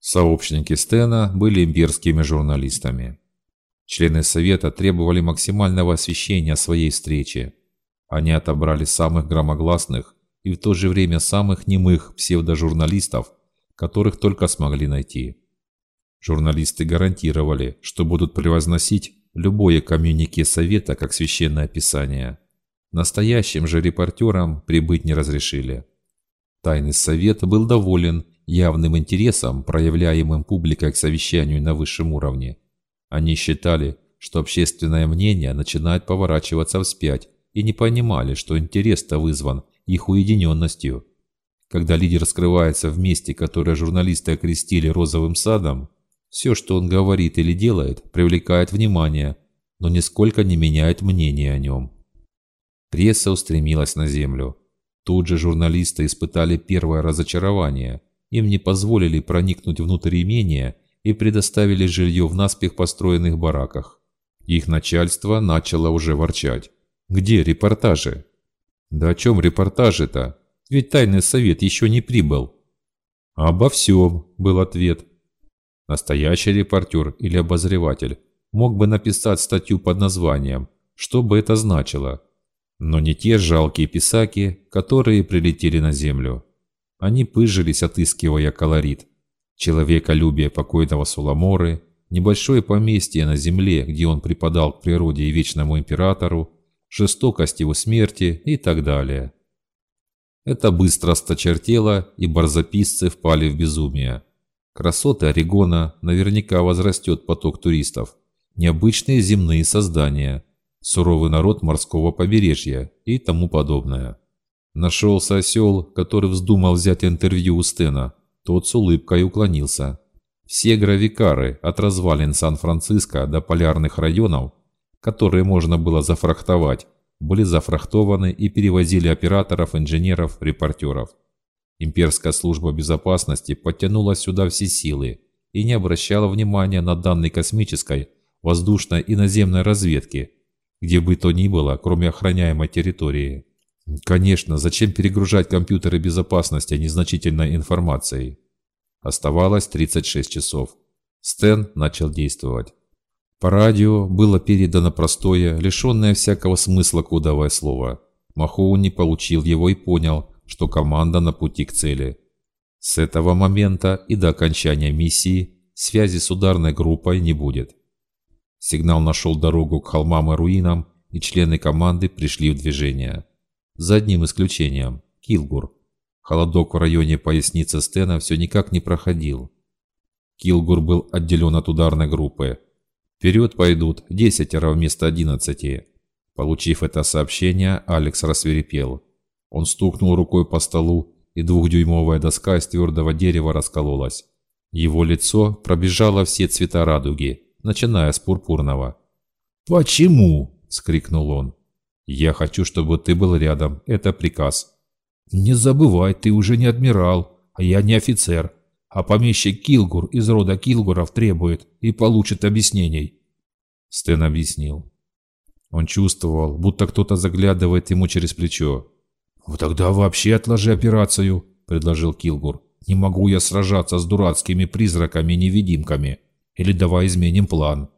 Сообщники Стена были имперскими журналистами. Члены Совета требовали максимального освещения своей встречи. Они отобрали самых громогласных и в то же время самых немых псевдожурналистов, которых только смогли найти. Журналисты гарантировали, что будут превозносить любое коммюнике Совета как священное писание. Настоящим же репортерам прибыть не разрешили. Тайный Совет был доволен явным интересом, проявляемым публикой к совещанию на высшем уровне. Они считали, что общественное мнение начинает поворачиваться вспять и не понимали, что интерес-то вызван их уединенностью. Когда лидер скрывается в месте, которое журналисты окрестили розовым садом, все, что он говорит или делает, привлекает внимание, но нисколько не меняет мнение о нем. Пресса устремилась на землю. Тут же журналисты испытали первое разочарование. Им не позволили проникнуть внутрь имения и предоставили жилье в наспех построенных бараках. Их начальство начало уже ворчать. Где репортажи? Да о чем репортажи-то? Ведь тайный совет еще не прибыл. Обо всем, был ответ. Настоящий репортер или обозреватель мог бы написать статью под названием «Что бы это значило?». Но не те жалкие писаки, которые прилетели на Землю. Они пыжились, отыскивая колорит. Человеколюбие покойного Суламоры, небольшое поместье на Земле, где он преподал к природе и вечному императору, жестокость его смерти и так далее. Это быстро сточертело, и барзаписцы впали в безумие. Красоты Орегона наверняка возрастет поток туристов. Необычные земные создания, суровый народ морского побережья и тому подобное. Нашелся осел, который вздумал взять интервью у Стена. Тот с улыбкой уклонился. Все гравикары от развалин Сан-Франциско до полярных районов, которые можно было зафрахтовать, были зафрахтованы и перевозили операторов, инженеров, репортеров. Имперская служба безопасности подтянула сюда все силы и не обращала внимания на данные космической, воздушной и наземной разведки, где бы то ни было, кроме охраняемой территории. Конечно, зачем перегружать компьютеры безопасности незначительной информацией? Оставалось 36 часов. Стэн начал действовать. По радио было передано простое, лишенное всякого смысла кодовое слово. Махоуни получил его и понял, что команда на пути к цели. С этого момента и до окончания миссии связи с ударной группой не будет. Сигнал нашел дорогу к холмам и руинам, и члены команды пришли в движение. За одним исключением – Килгур. Холодок в районе поясницы Стена все никак не проходил. Килгур был отделен от ударной группы. Вперед пойдут десятеро вместо одиннадцати. Получив это сообщение, Алекс рассверепел. Он стукнул рукой по столу, и двухдюймовая доска из твердого дерева раскололась. Его лицо пробежало все цвета радуги, начиная с пурпурного. «Почему?» – скрикнул он. «Я хочу, чтобы ты был рядом. Это приказ». «Не забывай, ты уже не адмирал, а я не офицер. А помещик Килгур из рода Килгуров требует и получит объяснений». Стэн объяснил. Он чувствовал, будто кто-то заглядывает ему через плечо. «Тогда вообще отложи операцию», — предложил Килгур. «Не могу я сражаться с дурацкими призраками-невидимками. Или давай изменим план».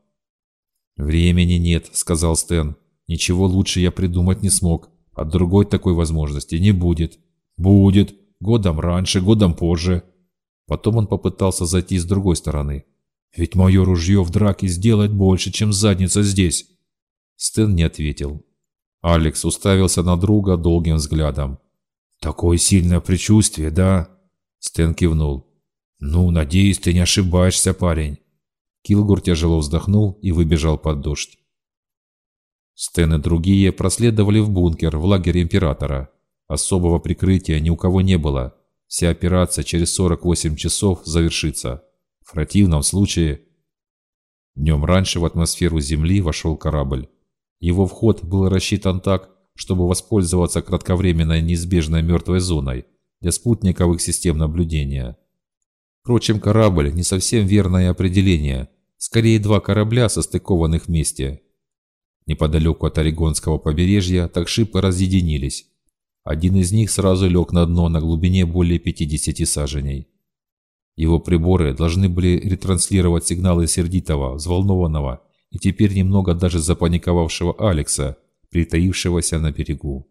«Времени нет», — сказал Стэн. «Ничего лучше я придумать не смог. А другой такой возможности не будет». «Будет. Годом раньше, годом позже». Потом он попытался зайти с другой стороны. «Ведь мое ружье в драке сделает больше, чем задница здесь». Стэн не ответил. Алекс уставился на друга долгим взглядом. «Такое сильное предчувствие, да?» Стэн кивнул. «Ну, надеюсь, ты не ошибаешься, парень». Килгур тяжело вздохнул и выбежал под дождь. Стэн и другие проследовали в бункер в лагере Императора. Особого прикрытия ни у кого не было. Вся операция через 48 часов завершится. В противном случае... Днем раньше в атмосферу Земли вошел корабль. Его вход был рассчитан так, чтобы воспользоваться кратковременной неизбежной мертвой зоной для спутниковых систем наблюдения. Впрочем, корабль – не совсем верное определение. Скорее, два корабля, состыкованных вместе. Неподалеку от Орегонского побережья такшипы разъединились. Один из них сразу лег на дно на глубине более 50 саженей. Его приборы должны были ретранслировать сигналы сердитого, взволнованного и теперь немного даже запаниковавшего Алекса, притаившегося на берегу.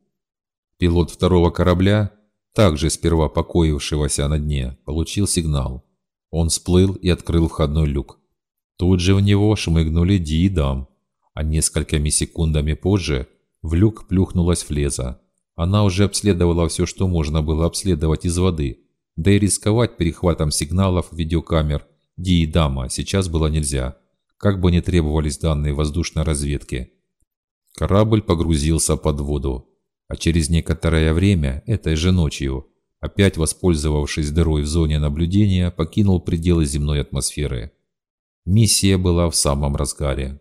Пилот второго корабля, также сперва покоившегося на дне, получил сигнал. Он всплыл и открыл входной люк. Тут же в него шмыгнули Ди и Дам, а несколькими секундами позже в люк плюхнулась Флеза. Она уже обследовала все, что можно было обследовать из воды, да и рисковать перехватом сигналов видеокамер Ди и Дама сейчас было нельзя, как бы ни требовались данные воздушной разведки. Корабль погрузился под воду, а через некоторое время, этой же ночью, опять воспользовавшись дырой в зоне наблюдения, покинул пределы земной атмосферы. Миссия была в самом разгаре.